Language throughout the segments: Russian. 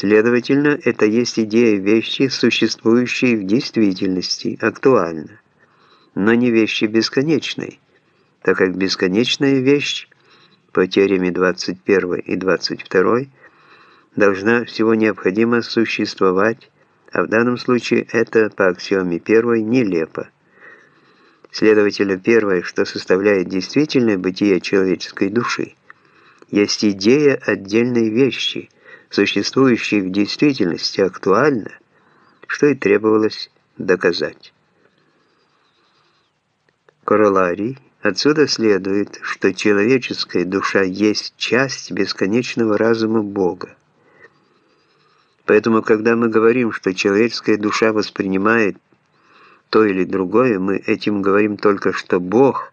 Следовательно, это есть идея вещи, существующей в действительности, актуально, но не вещи бесконечной, так как бесконечная вещь по теореме 21 и 22 должна всего необходимо существовать, а в данном случае это по аксиоме первой нелепо. Следовательно, первое, что составляет действительное бытие человеческой души, есть идея отдельной вещи, существующей в действительности актуально, что и требовалось доказать. Короларий Отсюда следует, что человеческая душа есть часть бесконечного разума Бога. Поэтому, когда мы говорим, что человеческая душа воспринимает то или другое, мы этим говорим только, что Бог,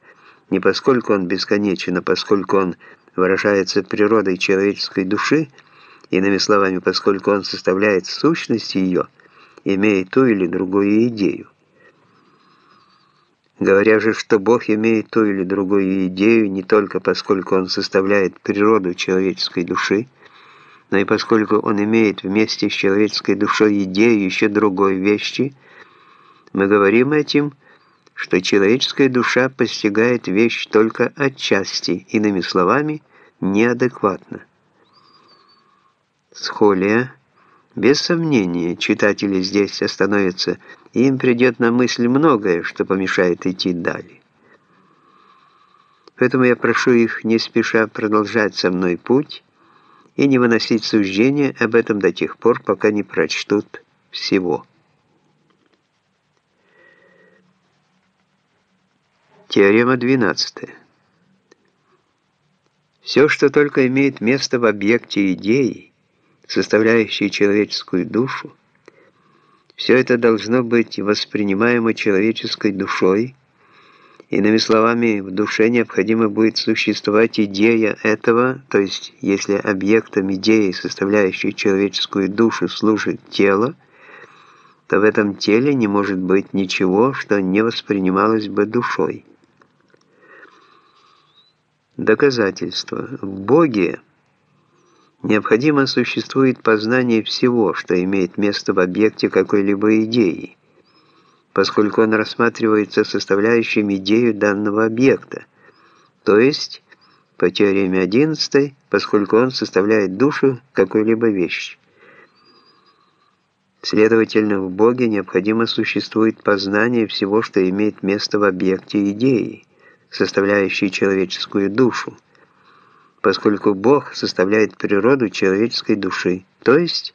не поскольку Он бесконечен, а поскольку Он выражается природой человеческой души, иными словами, поскольку Он составляет сущность ее, имеет ту или другую идею. Говоря же, что Бог имеет ту или другую идею не только поскольку Он составляет природу человеческой души, но и поскольку Он имеет вместе с человеческой душой идею еще другой вещи, мы говорим этим, что человеческая душа постигает вещь только отчасти, иными словами, неадекватно. Схолия без сомнения, читатели здесь остановятся, и им придет на мысль многое, что помешает идти далее. Поэтому я прошу их не спеша продолжать со мной путь и не выносить суждения об этом до тех пор, пока не прочтут всего. Теорема 12. Все, что только имеет место в объекте идеи, составляющие человеческую душу, все это должно быть воспринимаемо человеческой душой, Иными словами, в душе необходимо будет существовать идея этого, то есть если объектом идеи, составляющей человеческую душу, служит тело, то в этом теле не может быть ничего, что не воспринималось бы душой. Доказательство. В Боге Необходимо существует познание всего, что имеет место в объекте какой-либо идеи, поскольку он рассматривается составляющим идею данного объекта, то есть, по теореме 11, поскольку он составляет душу какой-либо вещи. Следовательно, в Боге необходимо существует познание всего, что имеет место в объекте идеи, составляющей человеческую душу, поскольку Бог составляет природу человеческой души, то есть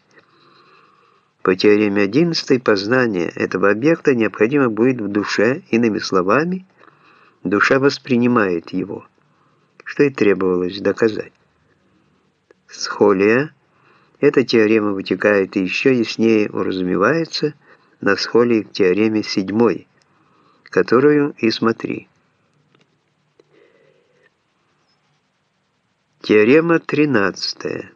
по теореме 11 познание этого объекта необходимо будет в душе, иными словами, душа воспринимает его, что и требовалось доказать. Схолия эта теорема вытекает и еще яснее уразумевается на схолии к теореме 7, которую и смотри. Теорема 13.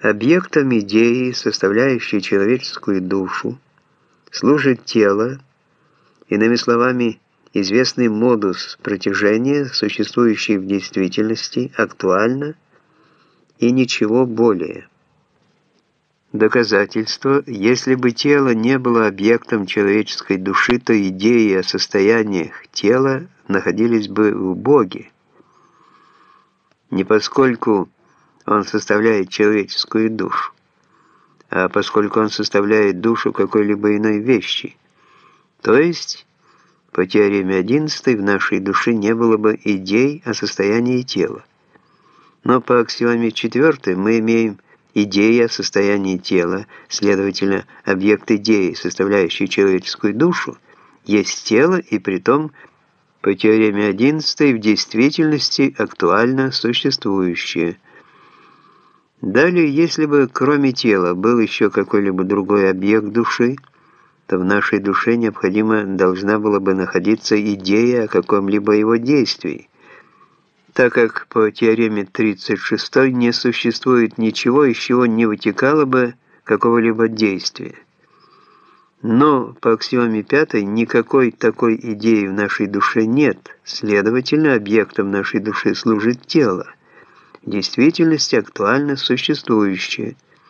Объектом идеи, составляющей человеческую душу, служит тело, иными словами, известный модус протяжения, существующий в действительности, актуально и ничего более. Доказательство, если бы тело не было объектом человеческой души, то идеи о состояниях тела находились бы в Боге не поскольку он составляет человеческую душу, а поскольку он составляет душу какой-либо иной вещи. То есть, по теореме 11 в нашей душе не было бы идей о состоянии тела. Но по аксиоме 4 мы имеем идеи о состоянии тела, следовательно, объект идеи, составляющий человеческую душу, есть тело и притом по теореме 11 в действительности актуально существующее. Далее, если бы кроме тела был еще какой-либо другой объект души, то в нашей душе необходимо должна была бы находиться идея о каком-либо его действии, так как по теореме 36 не существует ничего, из чего не вытекало бы какого-либо действия. Но по аксиоме пятой никакой такой идеи в нашей душе нет, следовательно, объектом нашей души служит тело, в действительности актуально существующее –